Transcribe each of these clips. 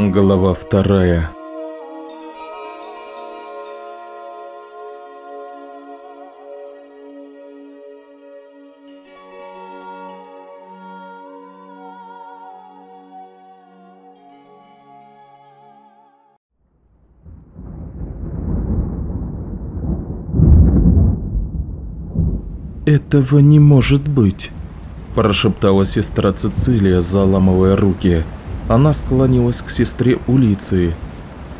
Глава вторая «Этого не может быть!» – прошептала сестра Цицилия, заламывая руки. Она склонилась к сестре Улиции.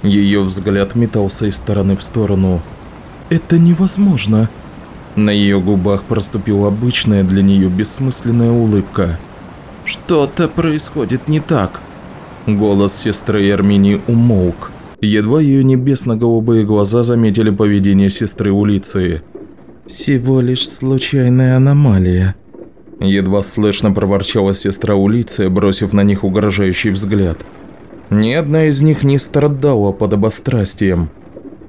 Ее взгляд метался из стороны в сторону. «Это невозможно!» На ее губах проступила обычная для нее бессмысленная улыбка. «Что-то происходит не так!» Голос сестры Эрминии умолк. Едва ее небесно-голубые глаза заметили поведение сестры Улиции. «Всего лишь случайная аномалия», – едва слышно проворчала сестра Улиция, бросив на них угрожающий взгляд. Ни одна из них не страдала под обострастием.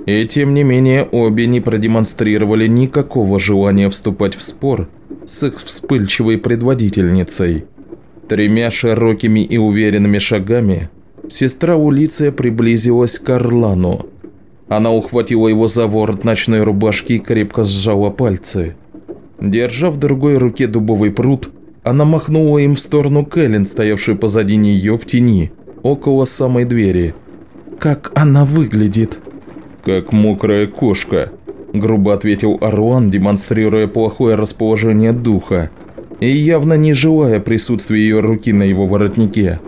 И тем не менее обе не продемонстрировали никакого желания вступать в спор с их вспыльчивой предводительницей. Тремя широкими и уверенными шагами сестра Улиция приблизилась к Орлану, она ухватила его за ворот ночной рубашки и крепко сжала пальцы. Держа в другой руке дубовый пруд, она махнула им в сторону Кэлен, стоявшей позади нее в тени, около самой двери. «Как она выглядит?» «Как мокрая кошка», – грубо ответил Аруан, демонстрируя плохое расположение духа и явно не желая присутствия ее руки на его воротнике.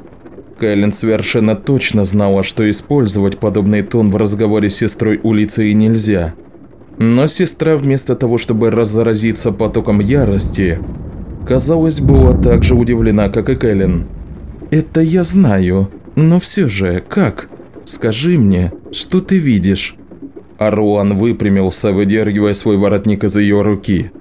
Кэлен совершенно точно знала, что использовать подобный тон в разговоре с сестрой улицы нельзя. Но сестра вместо того, чтобы разразиться потоком ярости, казалось, была так же удивлена, как и Кэлен. «Это я знаю, но все же, как? Скажи мне, что ты видишь?» Аруан выпрямился, выдергивая свой воротник из ее руки.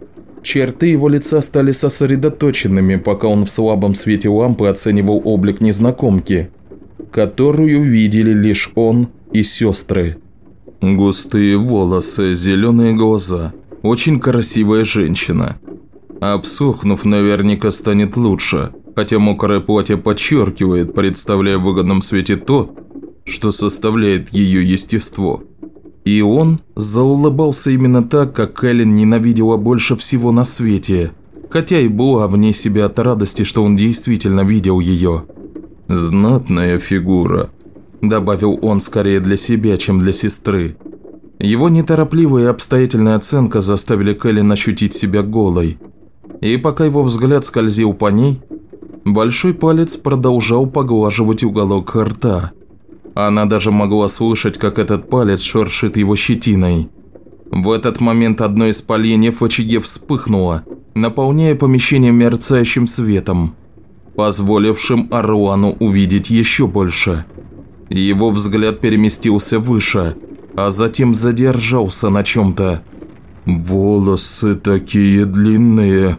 Черты его лица стали сосредоточенными, пока он в слабом свете лампы оценивал облик незнакомки, которую видели лишь он и сестры. Густые волосы, зеленые глаза, очень красивая женщина. Обсохнув, наверняка станет лучше, хотя мокрое платье подчеркивает, представляя в выгодном свете то, что составляет ее естество. И он заулыбался именно так, как Эллен ненавидела больше всего на свете, хотя и была вне себя от радости, что он действительно видел ее. «Знатная фигура», – добавил он скорее для себя, чем для сестры. Его неторопливая и обстоятельная оценка заставили Кэлен ощутить себя голой. И пока его взгляд скользил по ней, большой палец продолжал поглаживать уголок рта – она даже могла слышать, как этот палец шершит его щетиной. В этот момент одно из поленьев в очаге вспыхнуло, наполняя помещение мерцающим светом, позволившим Аруану увидеть еще больше. Его взгляд переместился выше, а затем задержался на чем-то. «Волосы такие длинные!»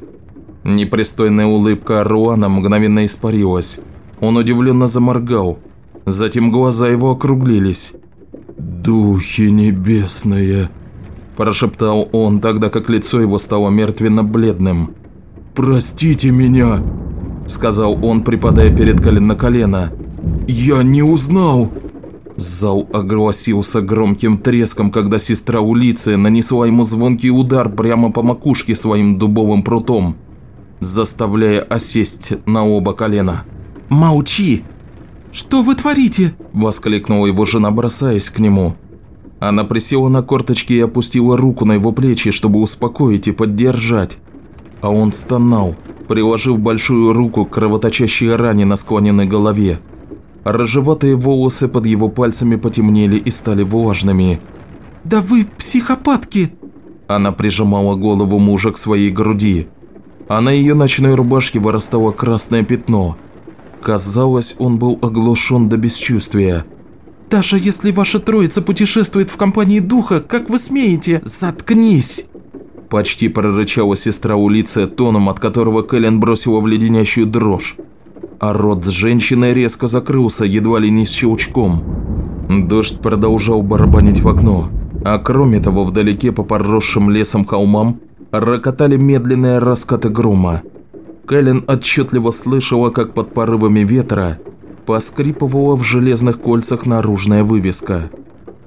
Непристойная улыбка Аруана мгновенно испарилась. Он удивленно заморгал – Затем глаза его округлились. «Духи небесные!» – прошептал он, тогда как лицо его стало мертвенно-бледным. «Простите меня!» – сказал он, припадая перед колен на колено. «Я не узнал!» Зал огласился громким треском, когда сестра Улиция нанесла ему звонкий удар прямо по макушке своим дубовым прутом, заставляя осесть на оба колена. «Молчи!» «Что вы творите?» – воскликнула его жена, бросаясь к нему. Она присела на корточки и опустила руку на его плечи, чтобы успокоить и поддержать. А он стонал, приложив большую руку к кровоточащей ране на склоненной голове. Рыжеватые волосы под его пальцами потемнели и стали влажными. «Да вы психопатки!» Она прижимала голову мужа к своей груди, а на ее ночной рубашке вырастало красное пятно – Казалось, он был оглушен до бесчувствия. «Даже если ваша троица путешествует в компании духа, как вы смеете? Заткнись!» Почти прорычала сестра Улиция тоном, от которого Кэлен бросила в леденящую дрожь. А рот с женщиной резко закрылся, едва ли не с щелчком. Дождь продолжал барабанить в окно, а кроме того, вдалеке по поросшим лесом холмам рокотали медленные раскаты грома. Кэлен отчетливо слышала, как под порывами ветра Поскрипывала в железных кольцах наружная вывеска.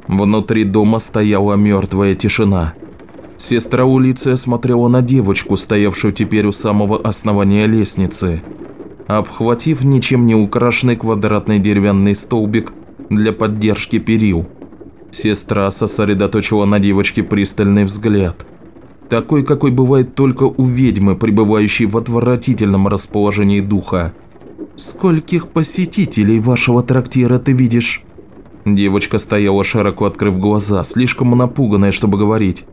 Внутри дома стояла мертвая тишина. Сестра Улиция смотрела на девочку, стоявшую теперь у самого основания лестницы. Обхватив ничем не украшенный квадратный деревянный столбик для поддержки перил. Сестра сосредоточила на девочке пристальный взгляд. Такой, какой бывает только у ведьмы, пребывающей в отвратительном расположении духа. «Скольких посетителей вашего трактира ты видишь?» Девочка стояла широко открыв глаза, слишком напуганная, чтобы говорить.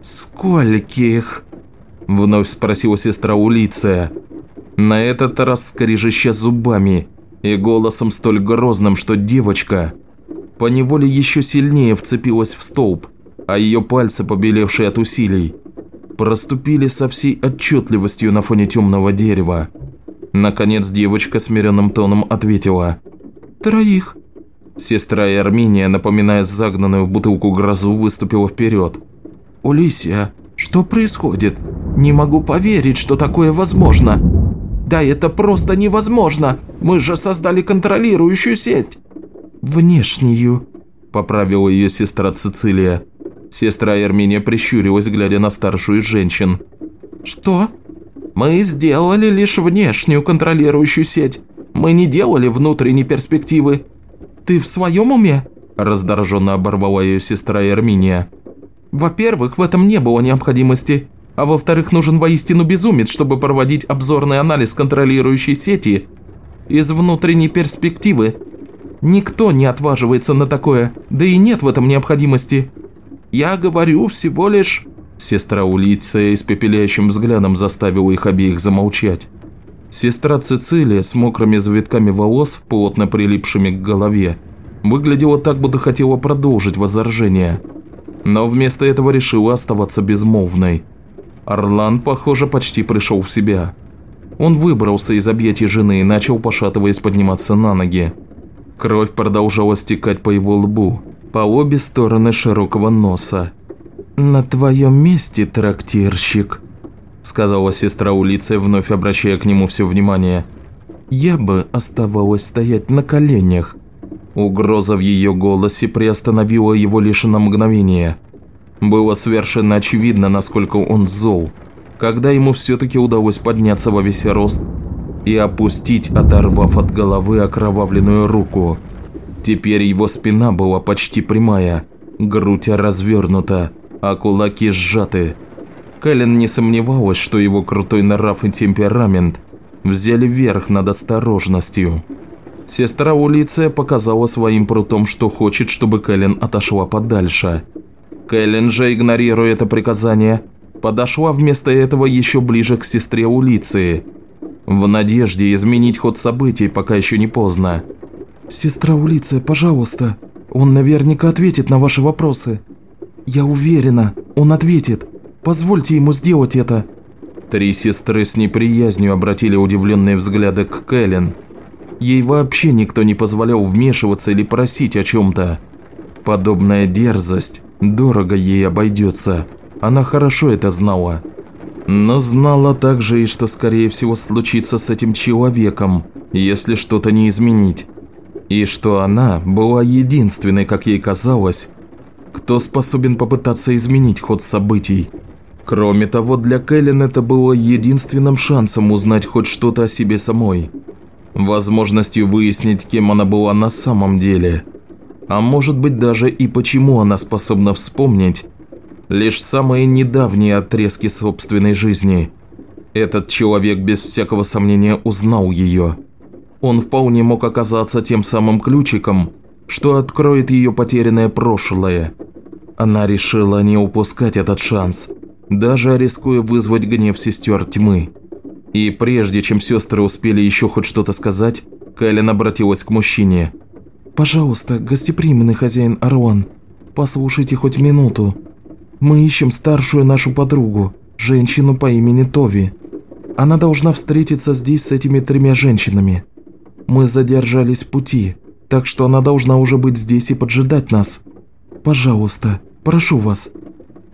«Скольких?» Вновь спросила сестра Улиция. На этот раз скрежеща зубами и голосом столь грозным, что девочка поневоле еще сильнее вцепилась в столб, а ее пальцы, побелевшие от усилий, проступили со всей отчетливостью на фоне темного дерева. Наконец девочка смиренным тоном ответила. «Троих». Сестра Армения, напоминая загнанную в бутылку грозу, выступила вперед. «Улисия, что происходит? Не могу поверить, что такое возможно. Да это просто невозможно. Мы же создали контролирующую сеть». «Внешнюю», – поправила ее сестра Цицилия. Сестра Эрминия прищурилась, глядя на старшую из женщин. «Что?» «Мы сделали лишь внешнюю контролирующую сеть. Мы не делали внутренней перспективы». «Ты в своем уме?» – раздраженно оборвала ее сестра Эрминия. «Во-первых, в этом не было необходимости. А во-вторых, нужен воистину безумец, чтобы проводить обзорный анализ контролирующей сети из внутренней перспективы. Никто не отваживается на такое, да и нет в этом необходимости. Я говорю всего лишь Сестра Улиция испепеляющим взглядом заставила их обеих замолчать. Сестра Цицилия с мокрыми завитками волос, плотно прилипшими к голове, выглядела так, будто хотела продолжить возражение. Но вместо этого решила оставаться безмолвной. Орлан, похоже, почти пришел в себя. Он выбрался из объятий жены и начал, пошатываясь, подниматься на ноги. Кровь продолжала стекать по его лбу, по обе стороны широкого носа. «На твоем месте, трактирщик», – сказала сестра Улиция, вновь обращая к нему все внимание. «Я бы оставалась стоять на коленях». Угроза в ее голосе приостановила его лишь на мгновение. Было совершенно очевидно, насколько он зол, когда ему все-таки удалось подняться во весь рост и опустить, оторвав от головы окровавленную руку. Теперь его спина была почти прямая, грудь развернута, а кулаки сжаты. Кэлен не сомневалась, что его крутой нрав и темперамент взяли верх над осторожностью. Сестра Улиция показала своим прутом, что хочет, чтобы Кэлен отошла подальше. Кэлен же, игнорируя это приказание, подошла вместо этого еще ближе к сестре Улиции, в надежде изменить ход событий, пока еще не поздно. «Сестра Улиция, пожалуйста, он наверняка ответит на ваши вопросы», «Я уверена, он ответит. Позвольте ему сделать это». Три сестры с неприязнью обратили удивленные взгляды к Кэлен. Ей вообще никто не позволял вмешиваться или просить о чем-то. Подобная дерзость дорого ей обойдется. Она хорошо это знала. Но знала также и что скорее всего случится с этим человеком, если что-то не изменить. И что она была единственной, как ей казалось, кто способен попытаться изменить ход событий. Кроме того, для Кэлен это было единственным шансом узнать хоть что-то о себе самой. Возможностью выяснить, кем она была на самом деле. А может быть даже и почему она способна вспомнить лишь самые недавние отрезки собственной жизни. Этот человек без всякого сомнения узнал ее. Он вполне мог оказаться тем самым ключиком, что откроет ее потерянное прошлое. Она решила не упускать этот шанс, даже рискуя вызвать гнев сестер тьмы. И прежде чем сестры успели еще хоть что-то сказать, Кэлен обратилась к мужчине. «Пожалуйста, гостеприимный хозяин Аруан, послушайте хоть минуту. Мы ищем старшую нашу подругу, женщину по имени Тови. Она должна встретиться здесь с этими тремя женщинами. Мы задержались в пути, так что она должна уже быть здесь и поджидать нас. Пожалуйста, прошу вас,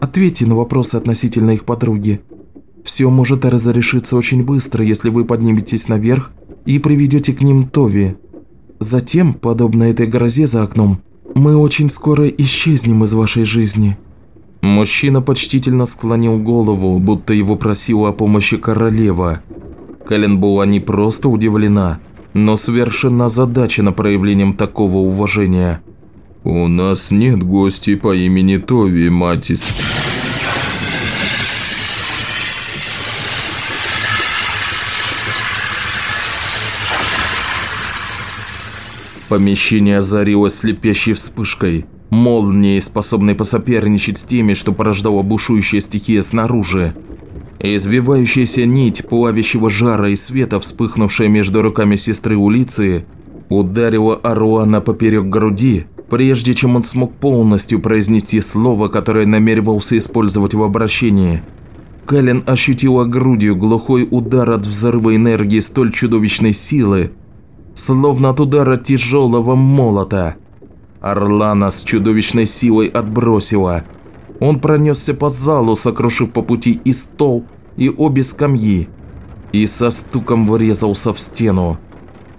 ответьте на вопросы относительно их подруги. Все может разрешиться очень быстро, если вы подниметесь наверх и приведете к ним Тови. Затем, подобно этой грозе за окном, мы очень скоро исчезнем из вашей жизни». Мужчина почтительно склонил голову, будто его просила о помощи королева. Кэлен была не просто удивлена, но совершенно озадачена проявлением такого уважения. «У нас нет гостей по имени Тови, Матис», Помещение озарилось слепящей вспышкой, молнией, способной посоперничать с теми, что порождала бушующая стихия снаружи. Извивающаяся нить плавящего жара и света, вспыхнувшая между руками сестры Улиции, ударила Аруана поперек груди, прежде чем он смог полностью произнести слово, которое намеревался использовать в обращении. Кэлен ощутила грудью глухой удар от взрыва энергии столь чудовищной силы, словно от удара тяжелого молота. Орлана с чудовищной силой отбросила. Он пронесся по залу, сокрушив по пути и стол, и обе скамьи, и со стуком врезался в стену.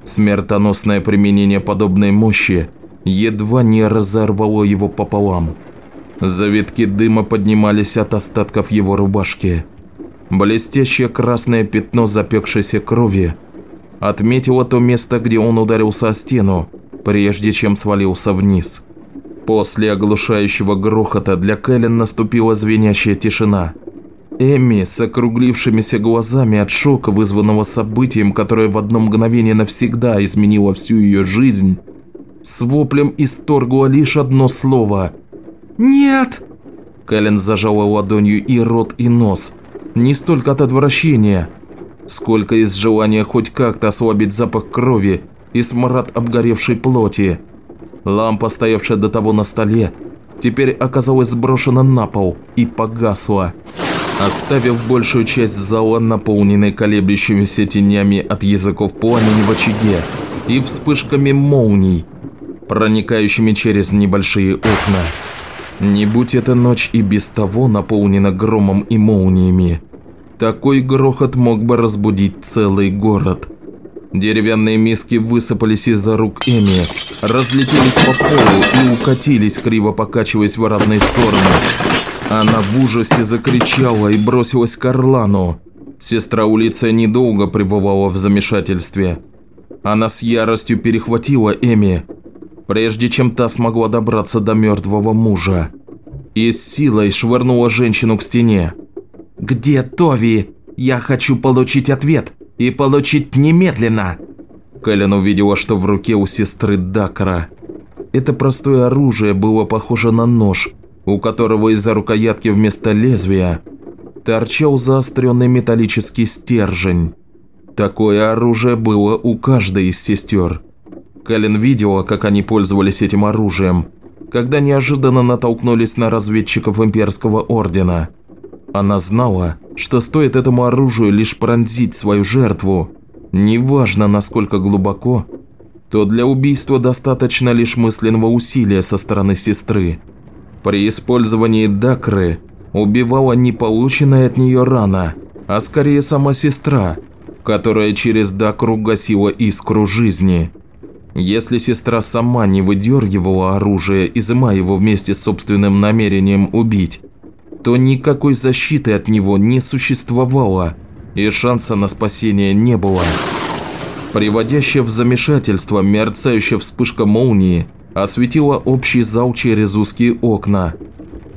Смертоносное применение подобной мощи едва не разорвало его пополам. Завитки дыма поднимались от остатков его рубашки. Блестящее красное пятно запекшейся крови отметила то место, где он ударился о стену, прежде чем свалился вниз. После оглушающего грохота для Кэлен наступила звенящая тишина. Эми с округлившимися глазами от шока, вызванного событием, которое в одно мгновение навсегда изменило всю ее жизнь, с воплем исторгла лишь одно слово «Нет!». Кэлен зажала ладонью и рот, и нос, не столько от отвращения, сколько из желания хоть как-то ослабить запах крови и смрад обгоревшей плоти. Лампа, стоявшая до того на столе, теперь оказалась сброшена на пол и погасла, оставив большую часть зала наполненной колеблющимися тенями от языков пламени в очаге и вспышками молний, проникающими через небольшие окна. Не будь эта ночь и без того наполнена громом и молниями, такой грохот мог бы разбудить целый город. Деревянные миски высыпались из-за рук Эми, разлетелись по полу и укатились, криво покачиваясь в разные стороны. Она в ужасе закричала и бросилась к Орлану. Сестра Улиция недолго пребывала в замешательстве. Она с яростью перехватила Эми, прежде чем та смогла добраться до мертвого мужа. И с силой швырнула женщину к стене. «Где Тови? Я хочу получить ответ, и получить немедленно!» Кэлен увидела, что в руке у сестры Дакра. Это простое оружие было похоже на нож, у которого из-за рукоятки вместо лезвия торчал заостренный металлический стержень. Такое оружие было у каждой из сестер. Кэлен видела, как они пользовались этим оружием, когда неожиданно натолкнулись на разведчиков Имперского Ордена – она знала, что стоит этому оружию лишь пронзить свою жертву, неважно насколько глубоко, то для убийства достаточно лишь мысленного усилия со стороны сестры. При использовании дакры убивала не полученная от нее рана, а скорее сама сестра, которая через дакру гасила искру жизни. Если сестра сама не выдергивала оружие, изымая его вместе с собственным намерением убить, то никакой защиты от него не существовало, и шанса на спасение не было. Приводящая в замешательство мерцающая вспышка молнии осветила общий зал через узкие окна,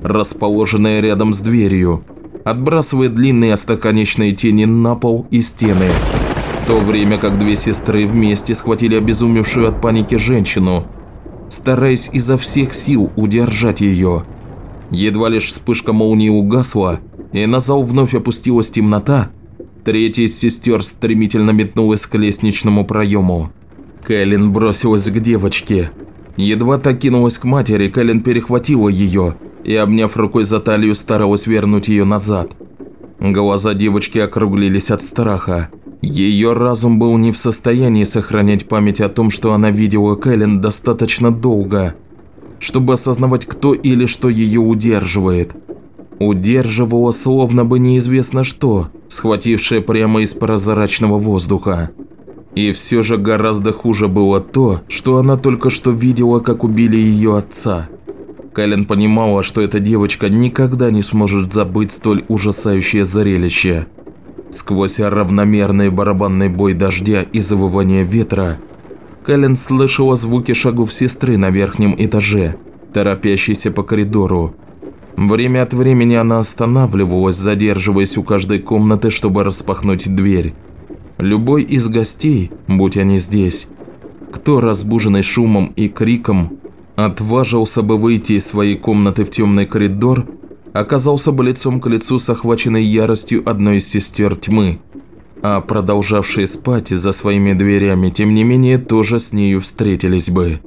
расположенные рядом с дверью, отбрасывая длинные остроконечные тени на пол и стены, в то время как две сестры вместе схватили обезумевшую от паники женщину, стараясь изо всех сил удержать ее. Едва лишь вспышка молнии угасла, и на зал вновь опустилась темнота, третья из сестер стремительно метнулась к лестничному проему. Кэлен бросилась к девочке. Едва та кинулась к матери, Кэлен перехватила ее и, обняв рукой за талию, старалась вернуть ее назад. Глаза девочки округлились от страха. Ее разум был не в состоянии сохранять память о том, что она видела Кэлен достаточно долго – чтобы осознавать, кто или что ее удерживает. Удерживало словно бы неизвестно что, схватившее прямо из прозрачного воздуха. И все же гораздо хуже было то, что она только что видела, как убили ее отца. Кэлен понимала, что эта девочка никогда не сможет забыть столь ужасающее зрелище. Сквозь равномерный барабанный бой дождя и завывание ветра, Кэлен слышала звуки шагов сестры на верхнем этаже, торопящейся по коридору. Время от времени она останавливалась, задерживаясь у каждой комнаты, чтобы распахнуть дверь. Любой из гостей, будь они здесь, кто, разбуженный шумом и криком, отважился бы выйти из своей комнаты в темный коридор, оказался бы лицом к лицу с охваченной яростью одной из сестер тьмы, а продолжавшие спать за своими дверями, тем не менее, тоже с нею встретились бы.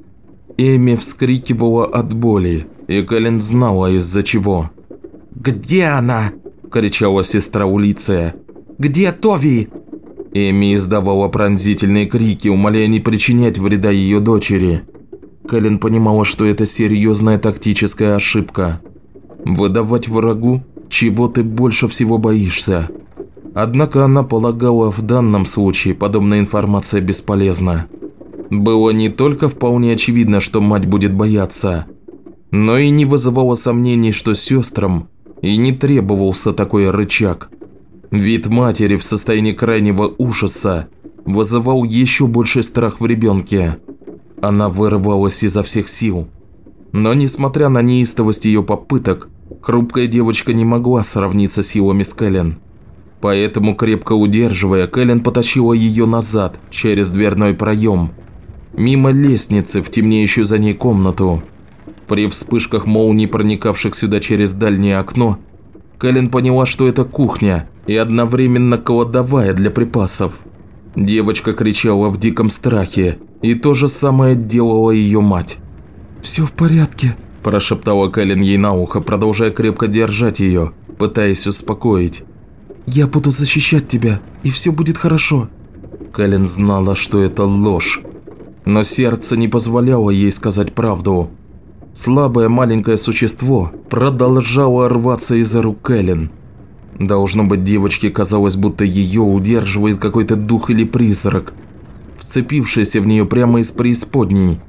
Эми вскрикивала от боли, и Кэлен знала из-за чего. «Где она?» – кричала сестра Улиция. «Где Тови?» Эми издавала пронзительные крики, умоляя не причинять вреда ее дочери. Кэлен понимала, что это серьезная тактическая ошибка. Выдавать врагу, чего ты больше всего боишься. Однако она полагала, в данном случае подобная информация бесполезна. Было не только вполне очевидно, что мать будет бояться, но и не вызывало сомнений, что сестрам и не требовался такой рычаг – Вид матери в состоянии крайнего ужаса вызывал еще больший страх в ребенке. Она вырывалась изо всех сил. Но несмотря на неистовость ее попыток, хрупкая девочка не могла сравниться силами с Кэлен. Поэтому, крепко удерживая, Кэлен потащила ее назад, через дверной проем, мимо лестницы в темнеющую за ней комнату. При вспышках молний, проникавших сюда через дальнее окно, Кэлен поняла, что это кухня, и одновременно кладовая для припасов. Девочка кричала в диком страхе, и то же самое делала ее мать. «Все в порядке», – прошептала Кэлен ей на ухо, продолжая крепко держать ее, пытаясь успокоить. «Я буду защищать тебя, и все будет хорошо». Кэлен знала, что это ложь, но сердце не позволяло ей сказать правду. Слабое маленькое существо продолжало рваться из-за рук Кэлен – Должно быть, девочке казалось, будто ее удерживает какой-то дух или призрак, вцепившийся в нее прямо из преисподней.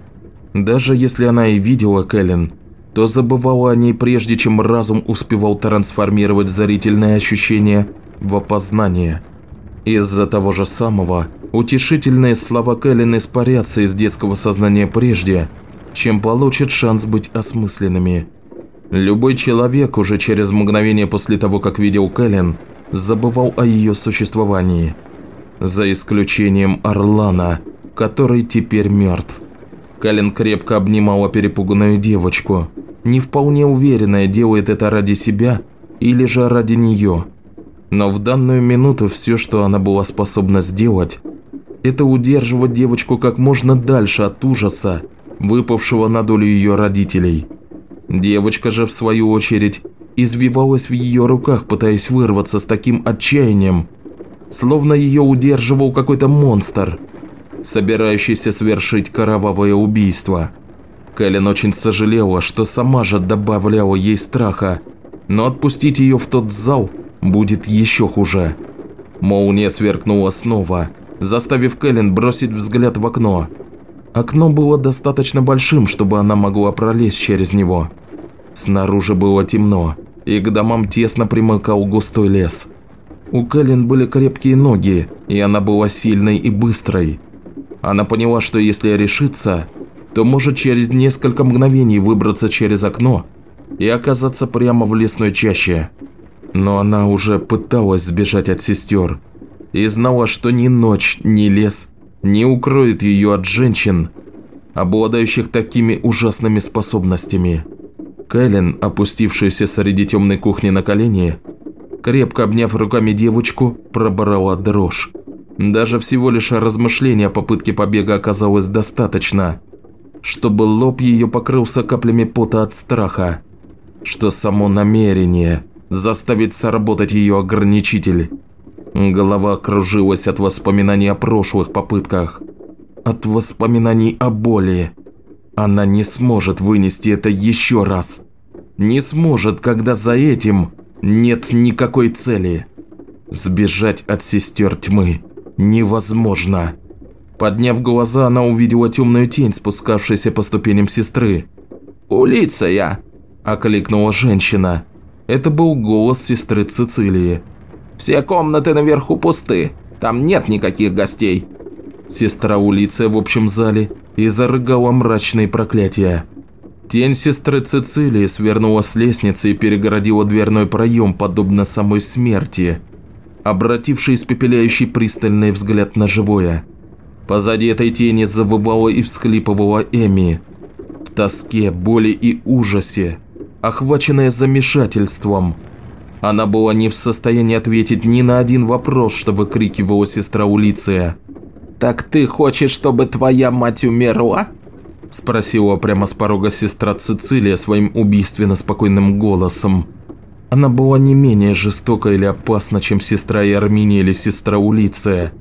Даже если она и видела Кэлен, то забывала о ней прежде, чем разум успевал трансформировать зрительное ощущение в опознание. Из-за того же самого, утешительные слова Кэлен испарятся из детского сознания прежде, чем получат шанс быть осмысленными – Любой человек уже через мгновение после того, как видел Кэлен, забывал о ее существовании. За исключением Орлана, который теперь мертв. Кэлен крепко обнимала перепуганную девочку, не вполне уверенная, делает это ради себя или же ради нее. Но в данную минуту все, что она была способна сделать, это удерживать девочку как можно дальше от ужаса, выпавшего на долю ее родителей – Девочка же, в свою очередь, извивалась в ее руках, пытаясь вырваться с таким отчаянием, словно ее удерживал какой-то монстр, собирающийся совершить кровавое убийство. Кэлен очень сожалела, что сама же добавляла ей страха, но отпустить ее в тот зал будет еще хуже. Молния сверкнула снова, заставив Кэлен бросить взгляд в окно. Окно было достаточно большим, чтобы она могла пролезть через него. Снаружи было темно, и к домам тесно примыкал густой лес. У Кэлен были крепкие ноги, и она была сильной и быстрой. Она поняла, что если решится, то может через несколько мгновений выбраться через окно и оказаться прямо в лесной чаще. Но она уже пыталась сбежать от сестер и знала, что ни ночь, ни лес не укроет ее от женщин, обладающих такими ужасными способностями. Кэлен, опустившаяся среди темной кухни на колени, крепко обняв руками девочку, пробрала дрожь. Даже всего лишь размышления о попытке побега оказалось достаточно, чтобы лоб ее покрылся каплями пота от страха, что само намерение заставить сработать ее ограничитель. Голова кружилась от воспоминаний о прошлых попытках, от воспоминаний о боли, она не сможет вынести это еще раз. Не сможет, когда за этим нет никакой цели. Сбежать от сестер тьмы невозможно. Подняв глаза, она увидела темную тень, спускавшуюся по ступеням сестры. «Улиция!» – окликнула женщина. Это был голос сестры Цицилии. «Все комнаты наверху пусты, там нет никаких гостей». Сестра Улиция в общем зале и зарыгала мрачные проклятия. Тень сестры Цицилии свернула с лестницы и перегородила дверной проем, подобно самой смерти, обративший испепеляющий пристальный взгляд на живое. Позади этой тени завывала и всхлипывала Эми. В тоске, боли и ужасе, охваченная замешательством. Она была не в состоянии ответить ни на один вопрос, что выкрикивала сестра Улиция. «Так ты хочешь, чтобы твоя мать умерла?» Спросила прямо с порога сестра Цицилия своим убийственно спокойным голосом. Она была не менее жестока или опасна, чем сестра Арминия или сестра Улиция.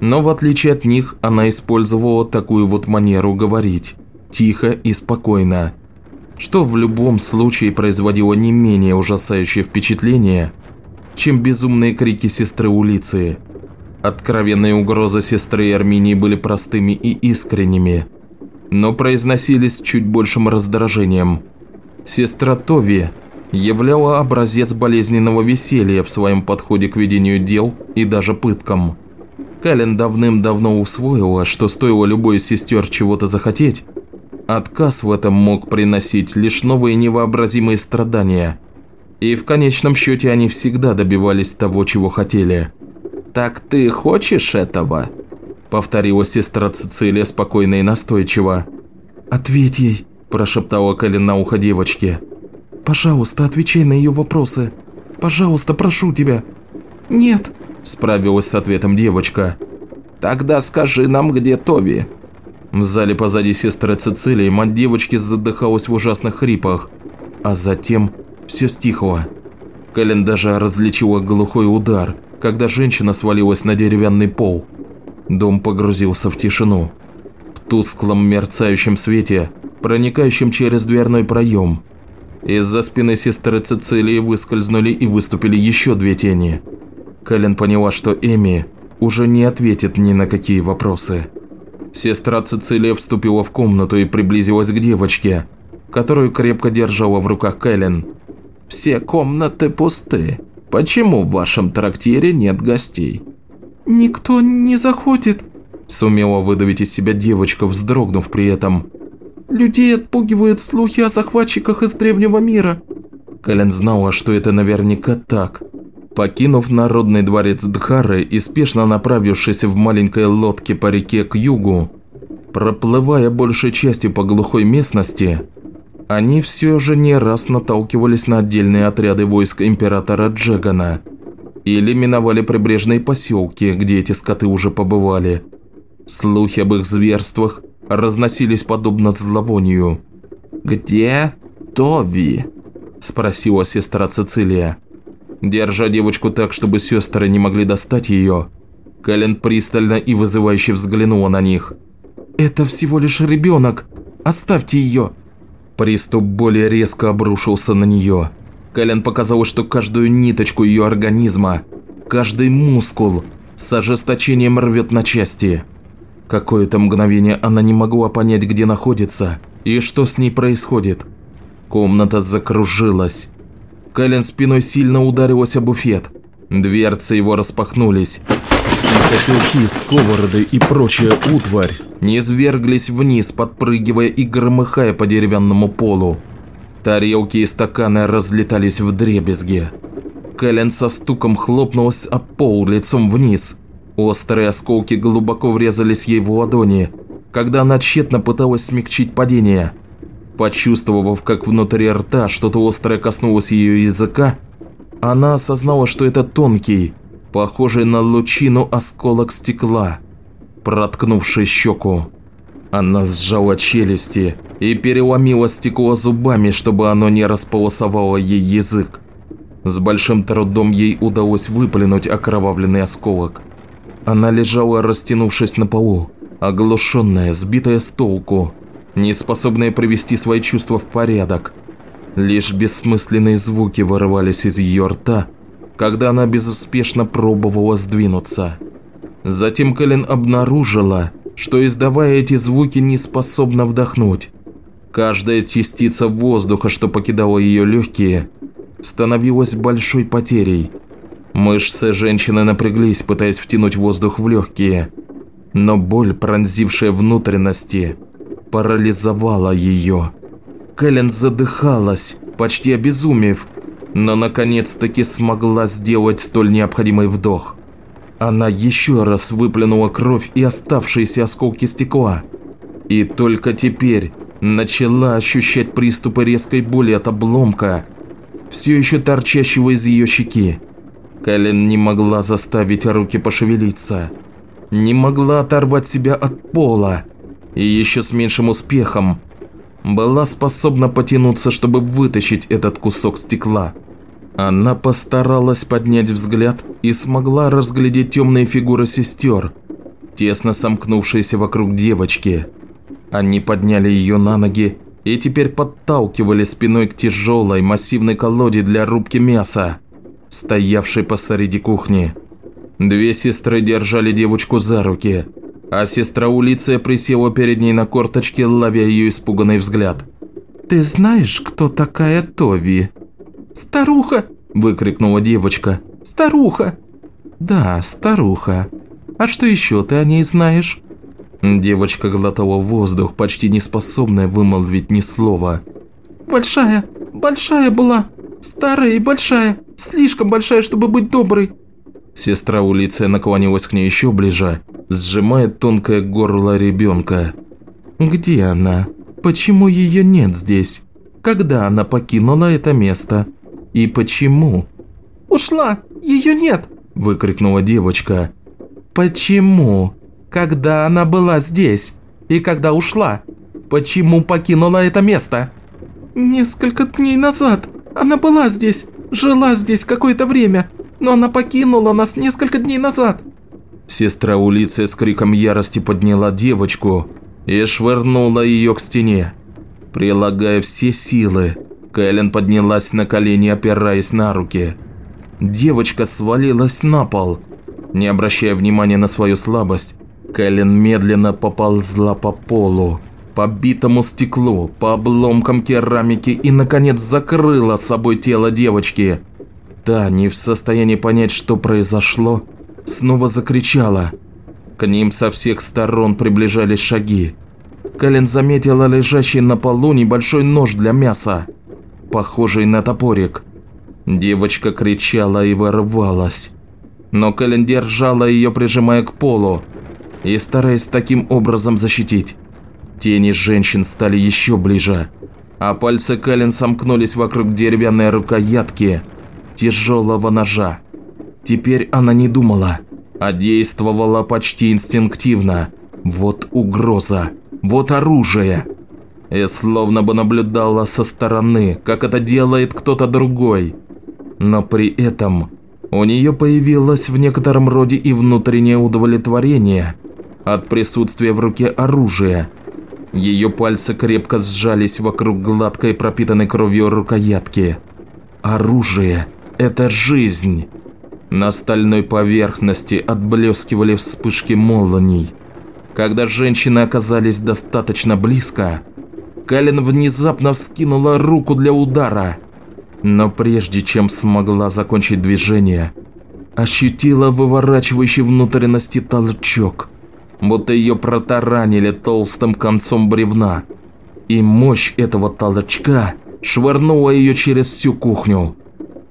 Но в отличие от них, она использовала такую вот манеру говорить, тихо и спокойно, что в любом случае производило не менее ужасающее впечатление, чем безумные крики сестры Улиции. Откровенные угрозы сестры Арминии были простыми и искренними, но произносились с чуть большим раздражением. Сестра Тови являла образец болезненного веселья в своем подходе к ведению дел и даже пыткам – Кэлен давным-давно усвоила, что стоило любой из сестер чего-то захотеть, отказ в этом мог приносить лишь новые невообразимые страдания. И в конечном счете они всегда добивались того, чего хотели. «Так ты хочешь этого?» – повторила сестра Цицилия спокойно и настойчиво. «Ответь ей», – прошептала Кэлен на ухо девочке. «Пожалуйста, отвечай на ее вопросы. Пожалуйста, прошу тебя». «Нет», Справилась с ответом девочка. «Тогда скажи нам, где Тоби?» В зале позади сестры Цицилии мать девочки задыхалась в ужасных хрипах, а затем все стихло. Кэлен даже различила глухой удар, когда женщина свалилась на деревянный пол. Дом погрузился в тишину. В тусклом мерцающем свете, проникающем через дверной проем, из-за спины сестры Цицилии выскользнули и выступили еще две тени – Кэлен поняла, что Эми уже не ответит ни на какие вопросы. Сестра Цицилия вступила в комнату и приблизилась к девочке, которую крепко держала в руках Кэлен. «Все комнаты пусты. Почему в вашем трактире нет гостей?» «Никто не заходит», – сумела выдавить из себя девочка, вздрогнув при этом. «Людей отпугивают слухи о захватчиках из древнего мира». Кэлен знала, что это наверняка так, Покинув народный дворец Дхары и спешно направившись в маленькой лодке по реке к югу, проплывая большей частью по глухой местности, они все же не раз наталкивались на отдельные отряды войск императора Джегана или миновали прибрежные поселки, где эти скоты уже побывали. Слухи об их зверствах разносились подобно зловонию. «Где Тови?» – спросила сестра Цицилия. Держа девочку так, чтобы сестры не могли достать ее, Кэлен пристально и вызывающе взглянула на них. «Это всего лишь ребенок! Оставьте ее!» Приступ более резко обрушился на нее. Кэлен показалось, что каждую ниточку ее организма, каждый мускул с ожесточением рвет на части. Какое-то мгновение она не могла понять, где находится и что с ней происходит. Комната закружилась. Кэлен спиной сильно ударилась о буфет. Дверцы его распахнулись. Котелки, сковороды и прочая утварь не зверглись вниз, подпрыгивая и громыхая по деревянному полу. Тарелки и стаканы разлетались в дребезге. Кэлен со стуком хлопнулась о пол лицом вниз. Острые осколки глубоко врезались ей в ладони, когда она тщетно пыталась смягчить падение – Почувствовав, как внутри рта что-то острое коснулось ее языка, она осознала, что это тонкий, похожий на лучину осколок стекла, проткнувший щеку. Она сжала челюсти и переломила стекло зубами, чтобы оно не располосовало ей язык. С большим трудом ей удалось выплюнуть окровавленный осколок. Она лежала, растянувшись на полу, оглушенная, сбитая с толку, не способная привести свои чувства в порядок. Лишь бессмысленные звуки вырывались из ее рта, когда она безуспешно пробовала сдвинуться. Затем Кэлен обнаружила, что издавая эти звуки не способна вдохнуть. Каждая частица воздуха, что покидала ее легкие, становилась большой потерей. Мышцы женщины напряглись, пытаясь втянуть воздух в легкие, но боль, пронзившая внутренности, парализовала ее. Кэлен задыхалась, почти обезумев, но наконец-таки смогла сделать столь необходимый вдох. Она еще раз выплюнула кровь и оставшиеся осколки стекла. И только теперь начала ощущать приступы резкой боли от обломка, все еще торчащего из ее щеки. Кэлен не могла заставить руки пошевелиться, не могла оторвать себя от пола, и еще с меньшим успехом была способна потянуться, чтобы вытащить этот кусок стекла. Она постаралась поднять взгляд и смогла разглядеть темные фигуры сестер, тесно сомкнувшиеся вокруг девочки. Они подняли ее на ноги и теперь подталкивали спиной к тяжелой массивной колоде для рубки мяса, стоявшей посреди кухни. Две сестры держали девочку за руки, а сестра Улиция присела перед ней на корточке, ловя ее испуганный взгляд. «Ты знаешь, кто такая Тови?» «Старуха!» – выкрикнула девочка. «Старуха!» «Да, старуха. А что еще ты о ней знаешь?» Девочка глотала воздух, почти не способная вымолвить ни слова. «Большая, большая была. Старая и большая. Слишком большая, чтобы быть доброй». Сестра Улиция наклонилась к ней еще ближе, сжимая тонкое горло ребенка. «Где она? Почему ее нет здесь? Когда она покинула это место? И почему?» «Ушла! Ее нет!» – выкрикнула девочка. «Почему? Когда она была здесь? И когда ушла? Почему покинула это место?» «Несколько дней назад. Она была здесь, жила здесь какое-то время, но она покинула нас несколько дней назад». Сестра Улиция с криком ярости подняла девочку и швырнула ее к стене. Прилагая все силы, Кэлен поднялась на колени, опираясь на руки. Девочка свалилась на пол. Не обращая внимания на свою слабость, Кэлен медленно поползла по полу, по битому стеклу, по обломкам керамики и, наконец, закрыла собой тело девочки. Та, не в состоянии понять, что произошло, снова закричала. К ним со всех сторон приближались шаги. Кэлен заметила лежащий на полу небольшой нож для мяса похожий на топорик. Девочка кричала и вырывалась. Но Кэлен держала ее, прижимая к полу, и стараясь таким образом защитить. Тени женщин стали еще ближе, а пальцы Кэлен сомкнулись вокруг деревянной рукоятки тяжелого ножа. Теперь она не думала, а действовала почти инстинктивно. Вот угроза, вот оружие и словно бы наблюдала со стороны, как это делает кто-то другой. Но при этом у нее появилось в некотором роде и внутреннее удовлетворение от присутствия в руке оружия. Ее пальцы крепко сжались вокруг гладкой пропитанной кровью рукоятки. Оружие – это жизнь. На стальной поверхности отблескивали вспышки молний. Когда женщины оказались достаточно близко – Калин внезапно вскинула руку для удара. Но прежде чем смогла закончить движение, ощутила выворачивающий внутренности толчок, будто ее протаранили толстым концом бревна. И мощь этого толчка швырнула ее через всю кухню.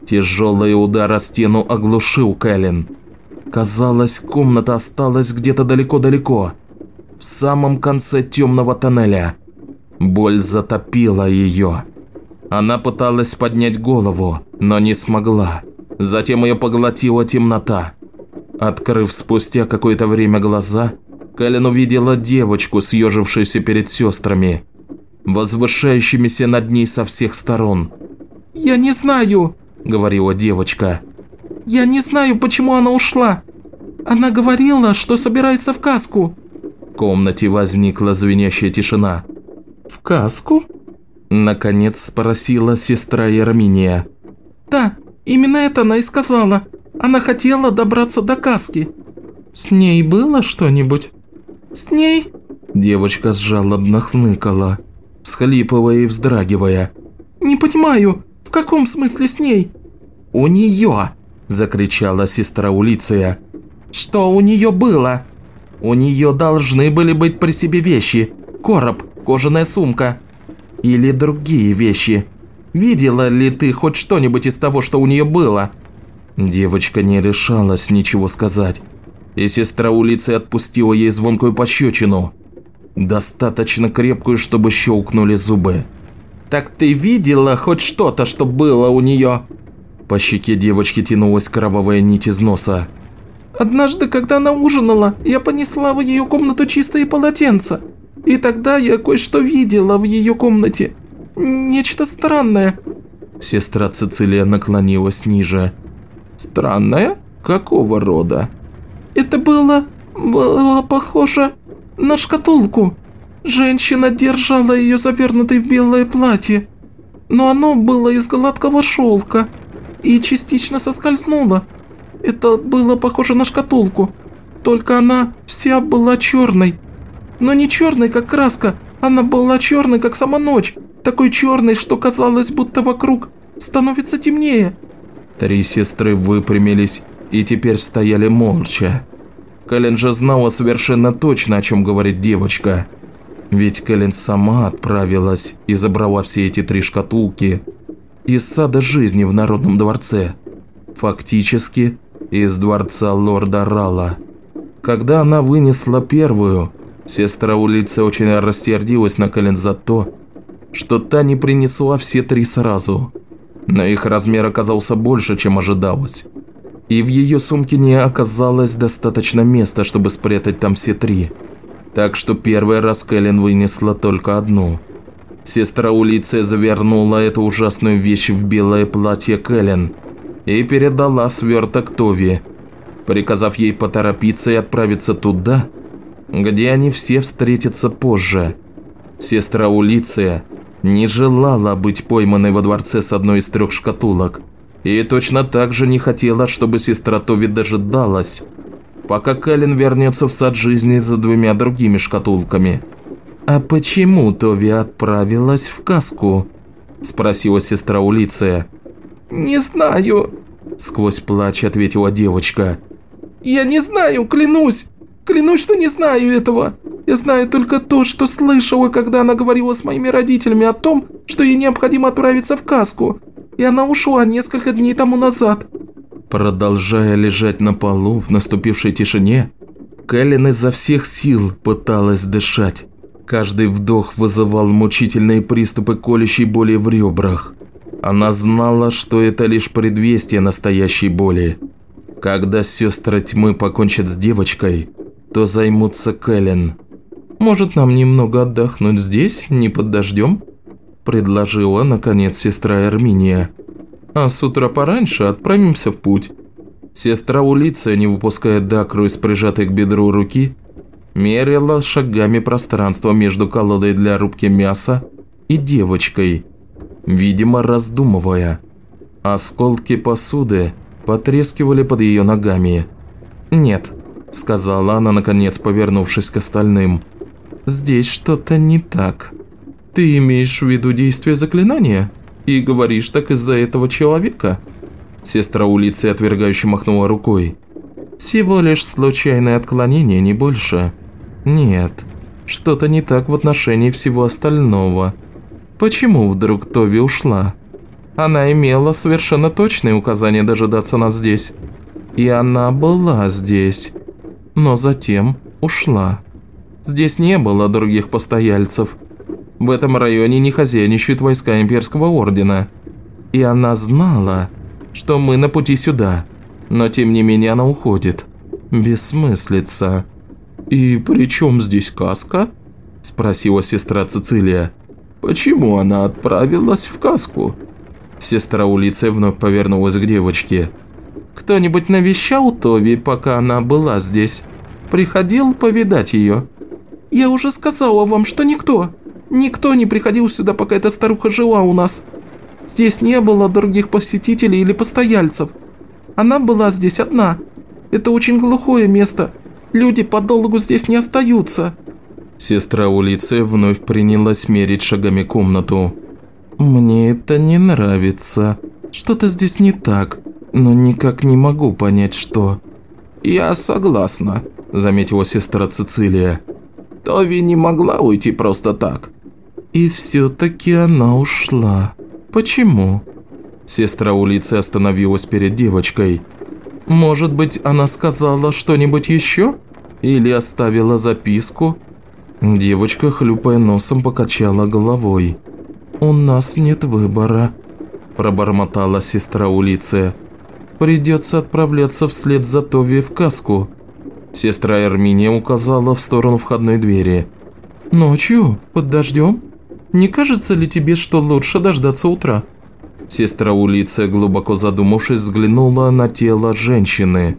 Тяжелый удар о стену оглушил Кэлен. Казалось, комната осталась где-то далеко-далеко, в самом конце темного тоннеля. Боль затопила ее. Она пыталась поднять голову, но не смогла. Затем ее поглотила темнота. Открыв спустя какое-то время глаза, Кэлен увидела девочку, съежившуюся перед сестрами, возвышающимися над ней со всех сторон. «Я не знаю», – говорила девочка. «Я не знаю, почему она ушла. Она говорила, что собирается в каску». В комнате возникла звенящая тишина. «В каску?» Наконец спросила сестра Ерминия. «Да, именно это она и сказала. Она хотела добраться до каски». «С ней было что-нибудь?» «С ней?» Девочка жалобно хныкала, всхлипывая и вздрагивая. «Не понимаю, каком смысле с ней?» «У нее!» – закричала сестра Улиция. «Что у нее было?» «У нее должны были быть при себе вещи. Короб, кожаная сумка. Или другие вещи. Видела ли ты хоть что-нибудь из того, что у нее было?» Девочка не решалась ничего сказать. И сестра улицы отпустила ей звонкую пощечину. Достаточно крепкую, чтобы щелкнули зубы. «Так ты видела хоть что-то, что было у нее?» По щеке девочки тянулась кровавая нить из носа. «Однажды, когда она ужинала, я понесла в ее комнату чистые полотенца. И тогда я кое-что видела в ее комнате. Нечто странное». Сестра Цицилия наклонилась ниже. «Странное? Какого рода?» «Это было... было похоже на шкатулку. Женщина держала ее завернутой в белое платье, но оно было из гладкого шелка и частично соскользнуло. Это было похоже на шкатулку, только она вся была черной. Но не черной, как краска, она была черной, как сама ночь, такой черной, что казалось, будто вокруг становится темнее. Три сестры выпрямились и теперь стояли молча. Кэлен же знала совершенно точно, о чем говорит девочка. Ведь Кэлен сама отправилась и забрала все эти три шкатулки из сада жизни в Народном дворце. Фактически, из дворца лорда Рала. Когда она вынесла первую, сестра улицы очень рассердилась на Кэлен за то, что та не принесла все три сразу. Но их размер оказался больше, чем ожидалось. И в ее сумке не оказалось достаточно места, чтобы спрятать там все три. Так что первый раз Кэлен вынесла только одну. Сестра Улиция завернула эту ужасную вещь в белое платье Кэлен и передала сверток Тови, приказав ей поторопиться и отправиться туда, где они все встретятся позже. Сестра Улиция не желала быть пойманной во дворце с одной из трех шкатулок – и точно так же не хотела, чтобы сестра Тови дожидалась, пока Кэлен вернется в сад жизни за двумя другими шкатулками. «А почему Тови отправилась в каску?» – спросила сестра Улиция. «Не знаю», – сквозь плач ответила девочка. «Я не знаю, клянусь! Клянусь, что не знаю этого! Я знаю только то, что слышала, когда она говорила с моими родителями о том, что ей необходимо отправиться в каску и она ушла несколько дней тому назад». Продолжая лежать на полу в наступившей тишине, Кэлен изо всех сил пыталась дышать. Каждый вдох вызывал мучительные приступы колющей боли в ребрах. Она знала, что это лишь предвестие настоящей боли. Когда сестры тьмы покончат с девочкой, то займутся Кэлен. «Может, нам немного отдохнуть здесь, не под дождем?» предложила, наконец, сестра Эрминия. «А с утра пораньше отправимся в путь». Сестра Улиция, не выпуская Дакру из прижатой к бедру руки, мерила шагами пространство между колодой для рубки мяса и девочкой, видимо, раздумывая. Осколки посуды потрескивали под ее ногами. «Нет», – сказала она, наконец повернувшись к остальным. «Здесь что-то не так». «Ты имеешь в виду действие заклинания? И говоришь так из-за этого человека?» Сестра улицы отвергающе махнула рукой. «Всего лишь случайное отклонение, не больше. Нет, что-то не так в отношении всего остального. Почему вдруг Тови ушла? Она имела совершенно точные указания дожидаться нас здесь. И она была здесь, но затем ушла. Здесь не было других постояльцев. В этом районе не хозяйничают войска Имперского Ордена. И она знала, что мы на пути сюда. Но тем не менее она уходит. Бессмыслица. «И при чем здесь каска?» – спросила сестра Цицилия. «Почему она отправилась в каску?» Сестра улицы вновь повернулась к девочке. «Кто-нибудь навещал Тови, пока она была здесь? Приходил повидать ее?» «Я уже сказала вам, что никто», Никто не приходил сюда, пока эта старуха жила у нас. Здесь не было других посетителей или постояльцев. Она была здесь одна. Это очень глухое место. Люди подолгу здесь не остаются!» Сестра Улиция вновь принялась мерить шагами комнату. «Мне это не нравится. Что-то здесь не так, но никак не могу понять, что...» «Я согласна», – заметила сестра Цицилия. «Тови не могла уйти просто так». «И все-таки она ушла. Почему?» Сестра Улицы остановилась перед девочкой. «Может быть, она сказала что-нибудь еще? Или оставила записку?» Девочка, хлюпая носом, покачала головой. «У нас нет выбора», – пробормотала сестра Улиция. «Придется отправляться вслед за Тови в каску». Сестра Эрминия указала в сторону входной двери. «Ночью? Под дождем? Не кажется ли тебе, что лучше дождаться утра?» Сестра Улиция, глубоко задумавшись, взглянула на тело женщины.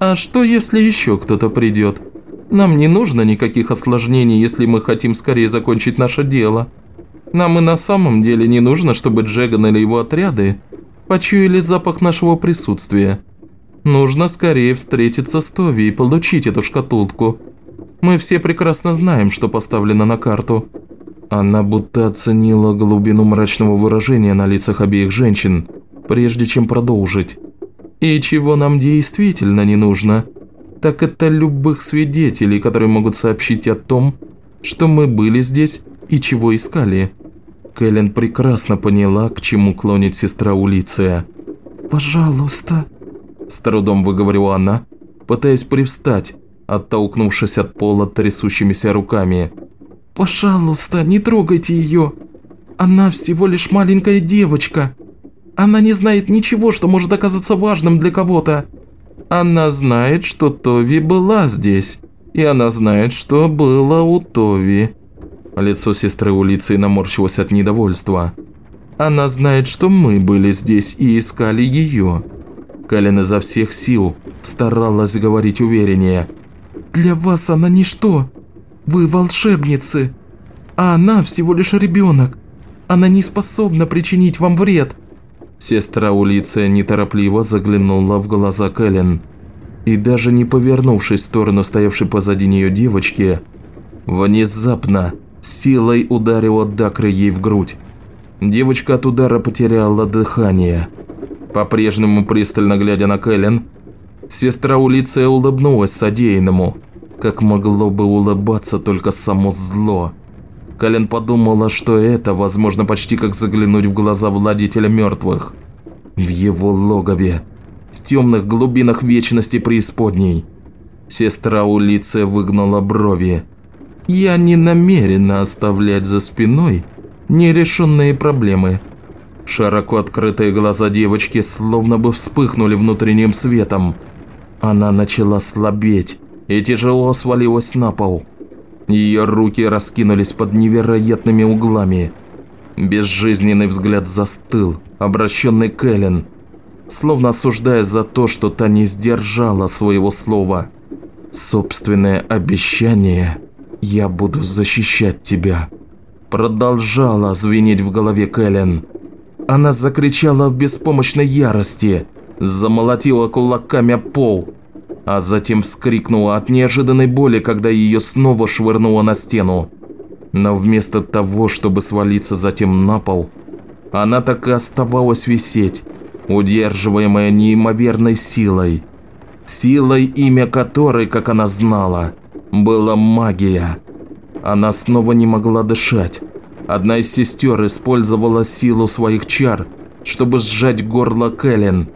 «А что, если еще кто-то придет? Нам не нужно никаких осложнений, если мы хотим скорее закончить наше дело. Нам и на самом деле не нужно, чтобы Джеган или его отряды почуяли запах нашего присутствия. Нужно скорее встретиться с Тови и получить эту шкатулку. Мы все прекрасно знаем, что поставлено на карту». Она будто оценила глубину мрачного выражения на лицах обеих женщин, прежде чем продолжить. «И чего нам действительно не нужно, так это любых свидетелей, которые могут сообщить о том, что мы были здесь и чего искали». Кэлен прекрасно поняла, к чему клонит сестра Улиция. «Пожалуйста», – с трудом выговорила она, пытаясь привстать, оттолкнувшись от пола трясущимися руками. «Пожалуйста, не трогайте ее. Она всего лишь маленькая девочка. Она не знает ничего, что может оказаться важным для кого-то. Она знает, что Тови была здесь, и она знает, что было у Тови». Лицо сестры Улицы наморщилось от недовольства. «Она знает, что мы были здесь и искали ее». Калин изо всех сил старалась говорить увереннее. «Для вас она ничто. Вы волшебницы, а она всего лишь ребенок. Она не способна причинить вам вред». Сестра Улиция неторопливо заглянула в глаза Кэлен и даже не повернувшись в сторону стоявшей позади нее девочки, внезапно силой ударила Дакры ей в грудь. Девочка от удара потеряла дыхание. По-прежнему пристально глядя на Кэлен, сестра Улиция улыбнулась содеянному – как могло бы улыбаться только само зло. Кален подумала, что это, возможно, почти как заглянуть в глаза владетеля мертвых. В его логове, в темных глубинах вечности преисподней. Сестра Улиция выгнала брови. «Я не намерена оставлять за спиной нерешенные проблемы». Широко открытые глаза девочки словно бы вспыхнули внутренним светом. Она начала слабеть, и тяжело свалилась на пол. Ее руки раскинулись под невероятными углами. Безжизненный взгляд застыл, обращенный к Эллен, словно осуждая за то, что та не сдержала своего слова. «Собственное обещание «Я буду защищать тебя», продолжала звенеть в голове Кэлен. Она закричала в беспомощной ярости, замолотила кулаками пол, а затем вскрикнула от неожиданной боли, когда ее снова швырнуло на стену. Но вместо того, чтобы свалиться затем на пол, она так и оставалась висеть, удерживаемая неимоверной силой. Силой, имя которой, как она знала, была магия. Она снова не могла дышать. Одна из сестер использовала силу своих чар, чтобы сжать горло Кэлен.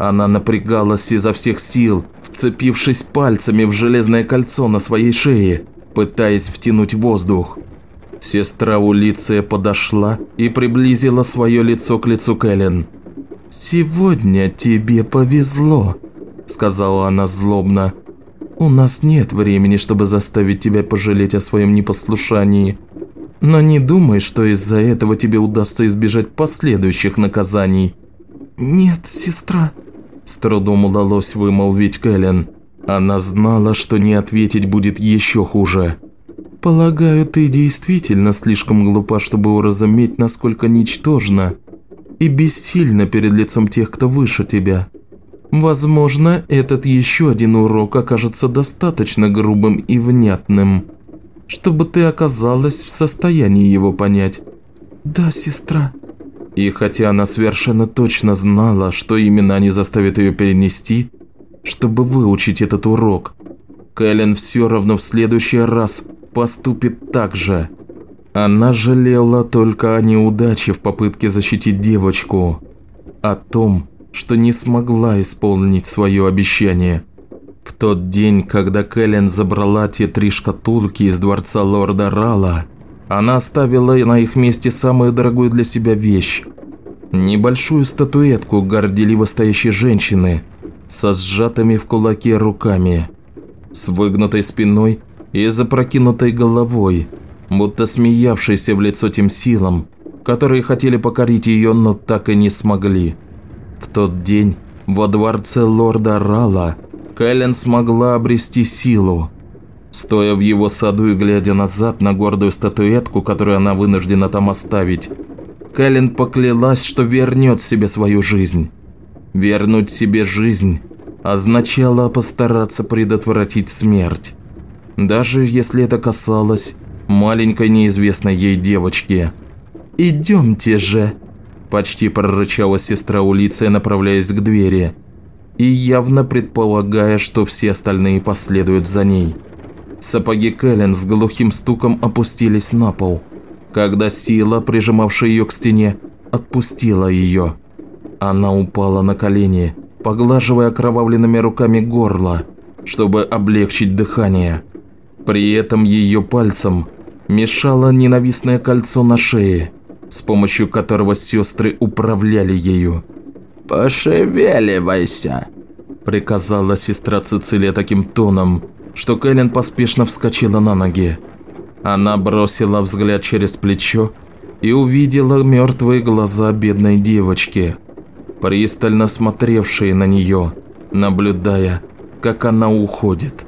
Она напрягалась изо всех сил, вцепившись пальцами в железное кольцо на своей шее, пытаясь втянуть воздух. Сестра Улиция подошла и приблизила свое лицо к лицу Кэлен. «Сегодня тебе повезло», – сказала она злобно. «У нас нет времени, чтобы заставить тебя пожалеть о своем непослушании. Но не думай, что из-за этого тебе удастся избежать последующих наказаний». «Нет, сестра», с трудом удалось вымолвить Кэлен. Она знала, что не ответить будет еще хуже. «Полагаю, ты действительно слишком глупа, чтобы уразуметь, насколько ничтожна и бессильна перед лицом тех, кто выше тебя. Возможно, этот еще один урок окажется достаточно грубым и внятным, чтобы ты оказалась в состоянии его понять. Да, сестра. И хотя она совершенно точно знала, что именно они заставят ее перенести, чтобы выучить этот урок, Кэлен все равно в следующий раз поступит так же. Она жалела только о неудаче в попытке защитить девочку, о том, что не смогла исполнить свое обещание. В тот день, когда Кэлен забрала те три шкатулки из дворца лорда Рала, она оставила на их месте самую дорогую для себя вещь – небольшую статуэтку горделиво стоящей женщины со сжатыми в кулаке руками, с выгнутой спиной и запрокинутой головой, будто смеявшейся в лицо тем силам, которые хотели покорить ее, но так и не смогли. В тот день во дворце лорда Рала Кэлен смогла обрести силу. Стоя в его саду и глядя назад на гордую статуэтку, которую она вынуждена там оставить, Кэлен поклялась, что вернет себе свою жизнь. Вернуть себе жизнь означало постараться предотвратить смерть. Даже если это касалось маленькой неизвестной ей девочки. «Идемте же!» – почти прорычала сестра Улиция, направляясь к двери, и явно предполагая, что все остальные последуют за ней. Сапоги Кэлен с глухим стуком опустились на пол, когда сила, прижимавшая ее к стене, отпустила ее. Она упала на колени, поглаживая окровавленными руками горло, чтобы облегчить дыхание. При этом ее пальцем мешало ненавистное кольцо на шее, с помощью которого сестры управляли ею. «Пошевеливайся!» – приказала сестра Цицилия таким тоном, что Кэлен поспешно вскочила на ноги. Она бросила взгляд через плечо и увидела мертвые глаза бедной девочки, пристально смотревшие на нее, наблюдая, как она уходит.